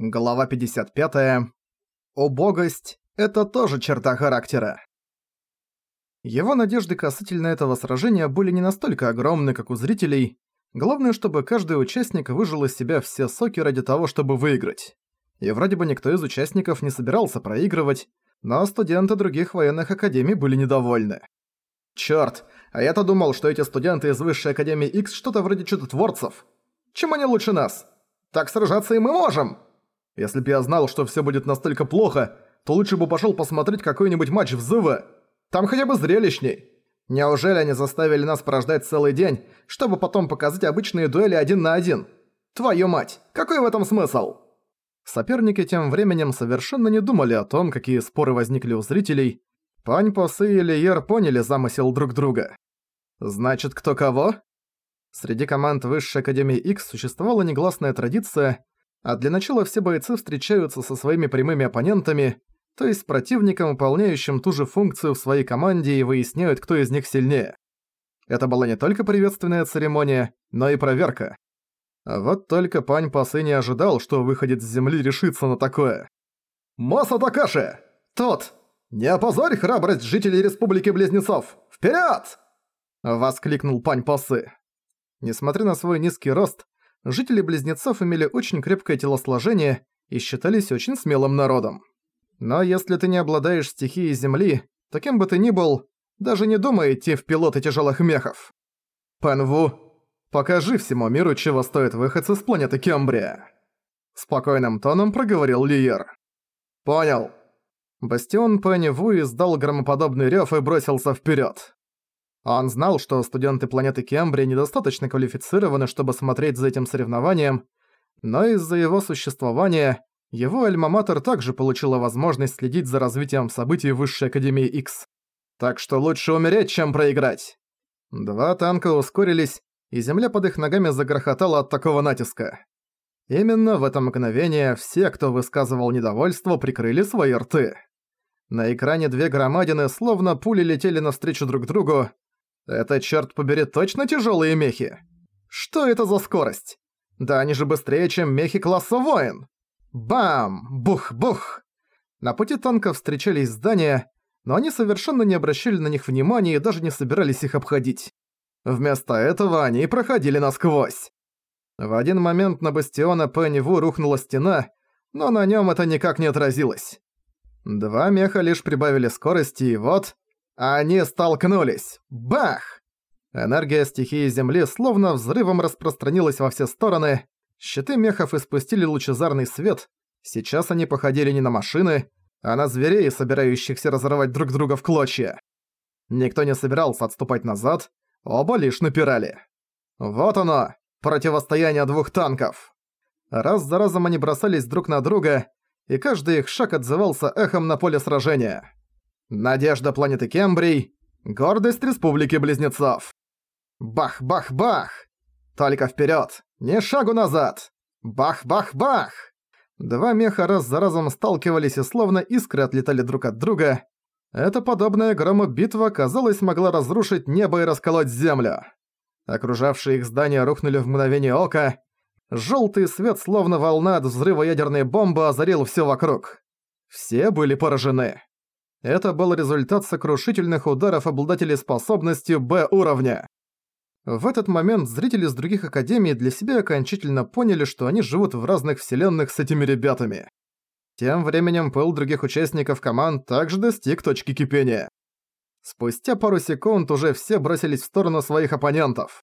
Глава 55. Убогость – это тоже черта характера. Его надежды касательно этого сражения были не настолько огромны, как у зрителей. Главное, чтобы каждый участник выжил из себя все соки ради того, чтобы выиграть. И вроде бы никто из участников не собирался проигрывать, но студенты других военных академий были недовольны. Чёрт, а я-то думал, что эти студенты из Высшей Академии X что-то вроде чудотворцев. Чем они лучше нас? Так сражаться и мы можем! Если бы я знал, что все будет настолько плохо, то лучше бы пошел посмотреть какой-нибудь матч в ЗВ. Там хотя бы зрелищней. Неужели они заставили нас прождать целый день, чтобы потом показать обычные дуэли один на один? Твою мать, какой в этом смысл? Соперники тем временем совершенно не думали о том, какие споры возникли у зрителей. Пань Посы и Лиер поняли замысел друг друга. Значит, кто кого? Среди команд Высшей Академии X существовала негласная традиция а для начала все бойцы встречаются со своими прямыми оппонентами, то есть с противником, выполняющим ту же функцию в своей команде и выясняют, кто из них сильнее. Это была не только приветственная церемония, но и проверка. А вот только пань Пасы не ожидал, что выходит с земли решится на такое. «Маса Такаши! Тот! Не опозорь храбрость жителей Республики Близнецов! Вперед! Воскликнул пань Пасы. Несмотря на свой низкий рост, жители Близнецов имели очень крепкое телосложение и считались очень смелым народом. Но если ты не обладаешь стихией Земли, то кем бы ты ни был, даже не думай идти в пилоты тяжелых мехов. Пенву, покажи всему миру, чего стоит выходцы с планеты Кембрия. Спокойным тоном проговорил Лиер. Понял. Бастион Пенни издал громоподобный рёв и бросился вперед. Он знал, что студенты планеты Кембрия недостаточно квалифицированы, чтобы смотреть за этим соревнованием, но из-за его существования его альма-матер также получила возможность следить за развитием событий Высшей Академии X. Так что лучше умереть, чем проиграть. Два танка ускорились, и земля под их ногами загрохотала от такого натиска. Именно в это мгновение все, кто высказывал недовольство, прикрыли свои рты. На экране две громадины словно пули летели навстречу друг другу, это, черт побери, точно тяжелые мехи? Что это за скорость? Да они же быстрее, чем мехи класса воин. Бам! Бух-бух! На пути танков встречались здания, но они совершенно не обращали на них внимания и даже не собирались их обходить. Вместо этого они проходили насквозь. В один момент на бастиона Ву рухнула стена, но на нем это никак не отразилось. Два меха лишь прибавили скорости, и вот они столкнулись. Бах! Энергия стихии Земли словно взрывом распространилась во все стороны. Щиты мехов испустили лучезарный свет. Сейчас они походили не на машины, а на зверей, собирающихся разорвать друг друга в клочья. Никто не собирался отступать назад, оба лишь напирали. Вот оно, противостояние двух танков. Раз за разом они бросались друг на друга, и каждый их шаг отзывался эхом на поле сражения. Надежда планеты Кембрий, гордость Республики Близнецов. Бах-бах-бах! Только вперед, не шагу назад! Бах-бах-бах! Два меха раз за разом сталкивались и словно искры отлетали друг от друга. Эта подобная грому битва, казалось, могла разрушить небо и расколоть землю. Окружавшие их здания рухнули в мгновение ока. Желтый свет, словно волна от взрыва ядерной бомбы, озарил все вокруг. Все были поражены. Это был результат сокрушительных ударов обладателей способностью Б-уровня. В этот момент зрители с других академий для себя окончательно поняли, что они живут в разных вселенных с этими ребятами. Тем временем пыл других участников команд также достиг точки кипения. Спустя пару секунд уже все бросились в сторону своих оппонентов.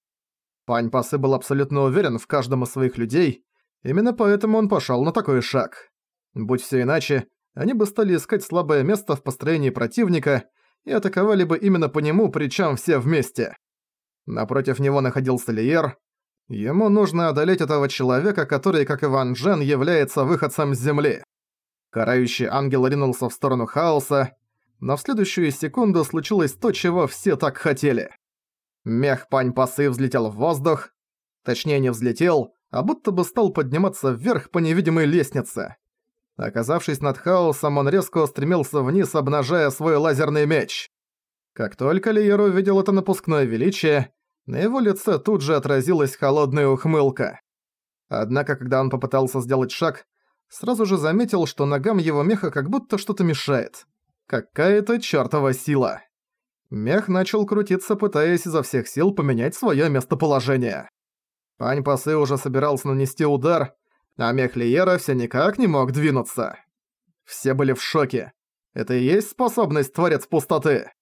Пань Пасы был абсолютно уверен в каждом из своих людей, именно поэтому он пошёл на такой шаг. Будь всё иначе, они бы стали искать слабое место в построении противника и атаковали бы именно по нему, причем все вместе. Напротив него находился Лиер. Ему нужно одолеть этого человека, который, как Иван Джен, является выходцем с земли. Карающий ангел ринулся в сторону хаоса, но в следующую секунду случилось то, чего все так хотели. Мех Пань Пасы взлетел в воздух, точнее не взлетел, а будто бы стал подниматься вверх по невидимой лестнице. Оказавшись над хаосом, он резко устремился вниз, обнажая свой лазерный меч. Как только Лиер увидел это напускное величие, на его лице тут же отразилась холодная ухмылка. Однако, когда он попытался сделать шаг, сразу же заметил, что ногам его меха как будто что-то мешает. Какая-то чёртова сила. Мех начал крутиться, пытаясь изо всех сил поменять своё местоположение. Пань Пасы уже собирался нанести удар, а мех Лиера всё никак не мог двинуться. Все были в шоке. Это и есть способность Творец Пустоты?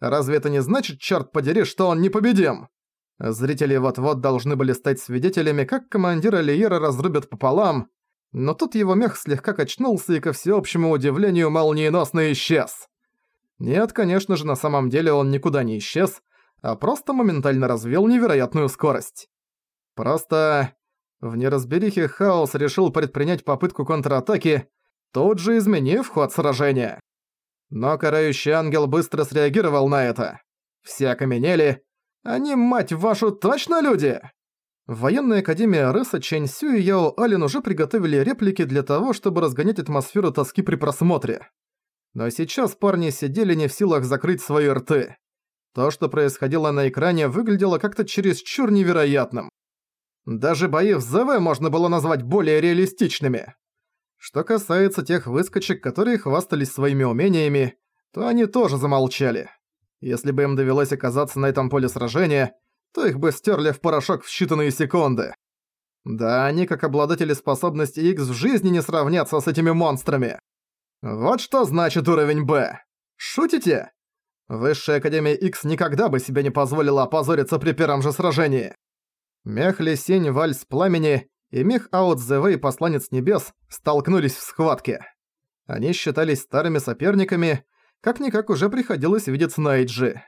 Разве это не значит, чёрт подери, что он непобедим? Зрители вот-вот должны были стать свидетелями, как командира Лиера разрубят пополам, но тут его мех слегка качнулся и, ко всеобщему удивлению, молниеносно исчез. Нет, конечно же, на самом деле он никуда не исчез, а просто моментально развил невероятную скорость. Просто... В неразберихе Хаос решил предпринять попытку контратаки, тут же изменив ход сражения. Но карающий ангел быстро среагировал на это. Все окаменели. Они, мать вашу, точно люди? Военная академия Рыса, Чэнь Сю и Яо Алин уже приготовили реплики для того, чтобы разгонять атмосферу тоски при просмотре. Но сейчас парни сидели не в силах закрыть свои рты. То, что происходило на экране, выглядело как-то чересчур невероятным. Даже бои в ЗВ можно было назвать более реалистичными. Что касается тех выскочек, которые хвастались своими умениями, то они тоже замолчали. Если бы им довелось оказаться на этом поле сражения, то их бы стерли в порошок в считанные секунды. Да, они, как обладатели способности X, в жизни не сравнятся с этими монстрами. Вот что значит уровень Б. Шутите? Высшая Академия X никогда бы себе не позволила опозориться при первом же сражении. Мех Лисень, Вальс Пламени и мех Аут и Посланец Небес столкнулись в схватке. Они считались старыми соперниками, как-никак уже приходилось видеться на Эйджи.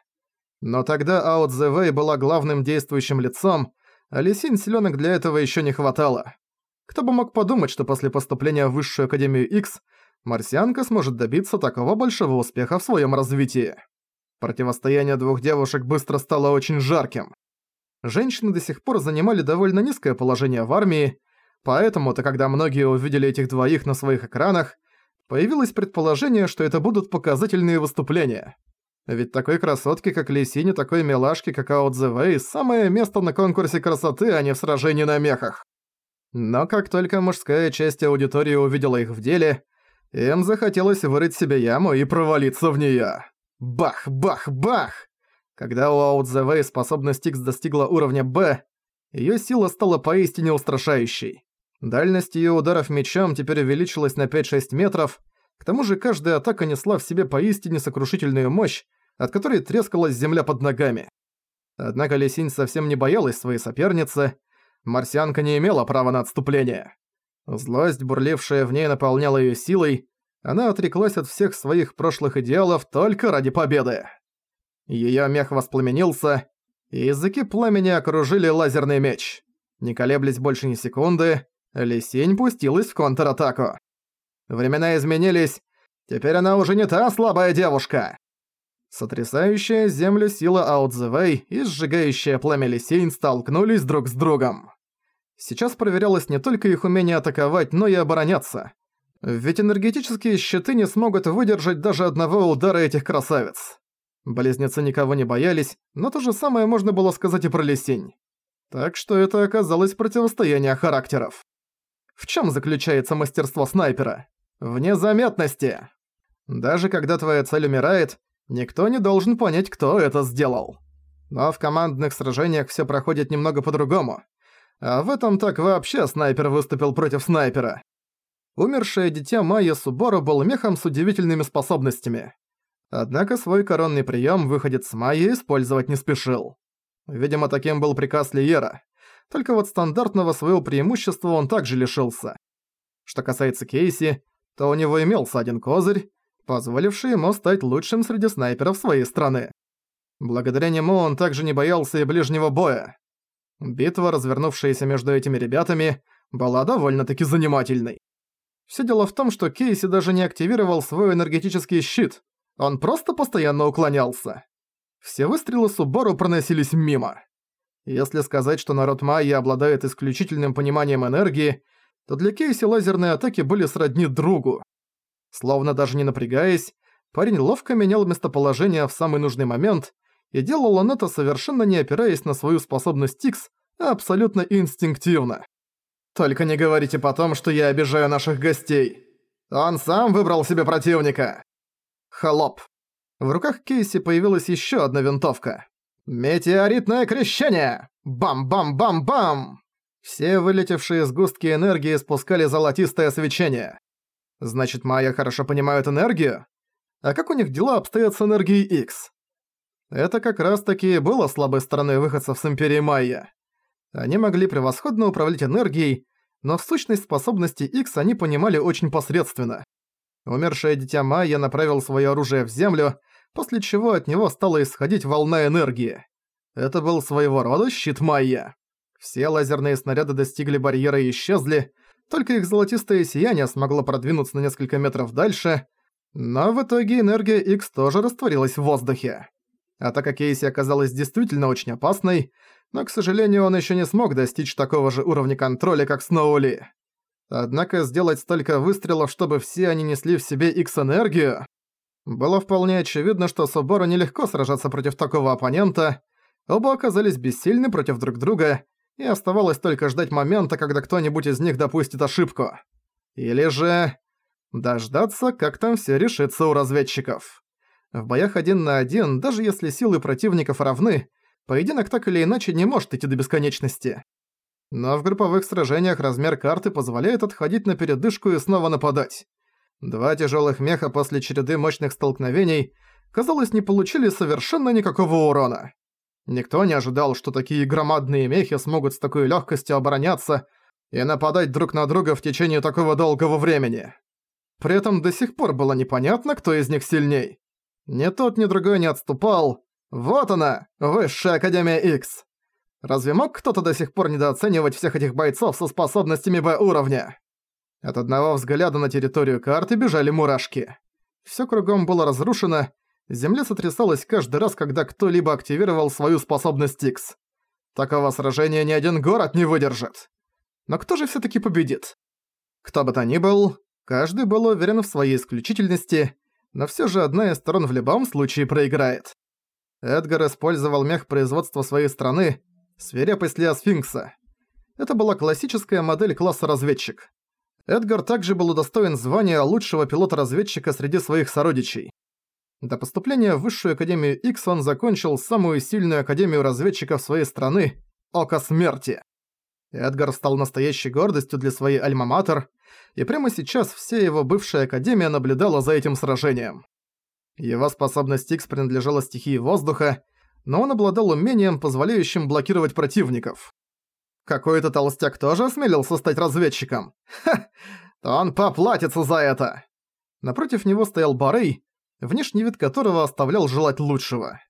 Но тогда Аут Way была главным действующим лицом, а Лисин силёнок для этого ещё не хватало. Кто бы мог подумать, что после поступления в Высшую Академию X марсианка сможет добиться такого большого успеха в своём развитии. Противостояние двух девушек быстро стало очень жарким. Женщины до сих пор занимали довольно низкое положение в армии, поэтому-то когда многие увидели этих двоих на своих экранах, появилось предположение, что это будут показательные выступления. Ведь такой красотке, как Лисине, такой милашке, как The самое место на конкурсе красоты, а не в сражении на мехах. Но как только мужская часть аудитории увидела их в деле, им захотелось вырыть себе яму и провалиться в неё. Бах, бах, бах! Когда у The способность X достигла уровня Б, её сила стала поистине устрашающей. Дальность её ударов мечом теперь увеличилась на 5-6 метров, к тому же каждая атака несла в себе поистине сокрушительную мощь, от которой трескалась земля под ногами. Однако Лисинь совсем не боялась своей соперницы, марсианка не имела права на отступление. Злость, бурлившая в ней, наполняла её силой, она отреклась от всех своих прошлых идеалов только ради победы. Её мех воспламенился, и языки пламени окружили лазерный меч. Не колеблясь больше ни секунды, Лисинь пустилась в контратаку. Времена изменились, теперь она уже не та слабая девушка. Сотрясающая землю сила Аутзевэй и сжигающая пламя Лисейн столкнулись друг с другом. Сейчас проверялось не только их умение атаковать, но и обороняться. Ведь энергетические щиты не смогут выдержать даже одного удара этих красавиц. Близнецы никого не боялись, но то же самое можно было сказать и про Лисень. Так что это оказалось противостояние характеров. В чем заключается мастерство снайпера? В незаметности. Даже когда твоя цель умирает, Никто не должен понять, кто это сделал. Но в командных сражениях всё проходит немного по-другому. А в этом так вообще снайпер выступил против снайпера. Умершее дитя Майя Субору был мехом с удивительными способностями. Однако свой коронный приём выходец Майя использовать не спешил. Видимо, таким был приказ Лиера. Только вот стандартного своего преимущества он также лишился. Что касается Кейси, то у него имелся один козырь, позволивший ему стать лучшим среди снайперов своей страны. Благодаря нему он также не боялся и ближнего боя. Битва, развернувшаяся между этими ребятами, была довольно-таки занимательной. Всё дело в том, что Кейси даже не активировал свой энергетический щит, он просто постоянно уклонялся. Все выстрелы Субару проносились мимо. Если сказать, что народ Майя обладает исключительным пониманием энергии, то для Кейси лазерные атаки были сродни другу. Словно даже не напрягаясь, парень ловко менял местоположение в самый нужный момент, и делал он это совершенно не опираясь на свою способность X, а абсолютно инстинктивно. Только не говорите потом, что я обижаю наших гостей. Он сам выбрал себе противника. Холоп. В руках Кейси появилась еще одна винтовка. «Метеоритное крещение! Бам-бам-бам-бам!» Все вылетевшие сгустки энергии спускали золотистое свечение. Значит, Майя хорошо понимают энергию? А как у них дела обстоят с энергией X? Это как раз-таки было слабой стороной выходцев с Империи Майя. Они могли превосходно управлять энергией, но в сущность способности X они понимали очень посредственно. Умершее дитя Майя направил свое оружие в землю, после чего от него стала исходить волна энергии. Это был своего рода щит Майя. Все лазерные снаряды достигли барьера и исчезли, только их золотистое сияние смогло продвинуться на несколько метров дальше, но в итоге энергия X тоже растворилась в воздухе. Атака Кейси оказалась действительно очень опасной, но, к сожалению, он еще не смог достичь такого же уровня контроля, как Сноули. Однако сделать столько выстрелов, чтобы все они несли в себе X-энергию... Было вполне очевидно, что Собору нелегко сражаться против такого оппонента, оба оказались бессильны против друг друга, и оставалось только ждать момента, когда кто-нибудь из них допустит ошибку. Или же... дождаться, как там все решится у разведчиков. В боях один на один, даже если силы противников равны, поединок так или иначе не может идти до бесконечности. Но в групповых сражениях размер карты позволяет отходить на передышку и снова нападать. Два тяжелых меха после череды мощных столкновений, казалось, не получили совершенно никакого урона. Никто не ожидал, что такие громадные мехи смогут с такой легкостью обороняться и нападать друг на друга в течение такого долгого времени. При этом до сих пор было непонятно, кто из них сильней. Ни тот, ни другой не отступал. Вот она, Высшая Академия X. Разве мог кто-то до сих пор недооценивать всех этих бойцов со способностями Б-уровня? От одного взгляда на территорию карты бежали мурашки. Всё кругом было разрушено, земля сотрясалась каждый раз, когда кто-либо активировал свою способность X. Такого сражения ни один город не выдержит. Но кто же всё-таки победит? Кто бы то ни был, каждый был уверен в своей исключительности, но всё же одна из сторон в любом случае проиграет. Эдгар использовал мех производства своей страны, свирепость Лео Сфинкса. Это была классическая модель класса разведчик. Эдгар также был удостоен звания лучшего пилота-разведчика среди своих сородичей. До поступления в Высшую Академию X он закончил самую сильную Академию разведчиков своей страны – Око Смерти. Эдгар стал настоящей гордостью для своей альма-матер, и прямо сейчас вся его бывшая Академия наблюдала за этим сражением. Его способность X принадлежала стихии воздуха, но он обладал умением, позволяющим блокировать противников. Какой-то толстяк тоже осмелился стать разведчиком. Ха! То он поплатится за это! Напротив него стоял Барей, внешний вид которого оставлял желать лучшего.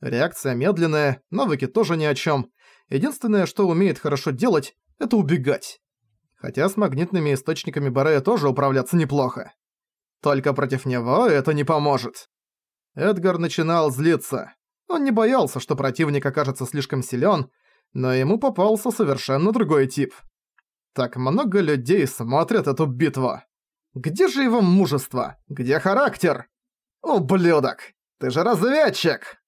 Реакция медленная, навыки тоже ни о чем. Единственное, что умеет хорошо делать, это убегать. Хотя с магнитными источниками Барея тоже управляться неплохо. Только против него это не поможет. Эдгар начинал злиться. Он не боялся, что противник окажется слишком силен, но ему попался совершенно другой тип. Так много людей смотрят эту битву. Где же его мужество? Где характер? Ублюдок! Ты же разведчик!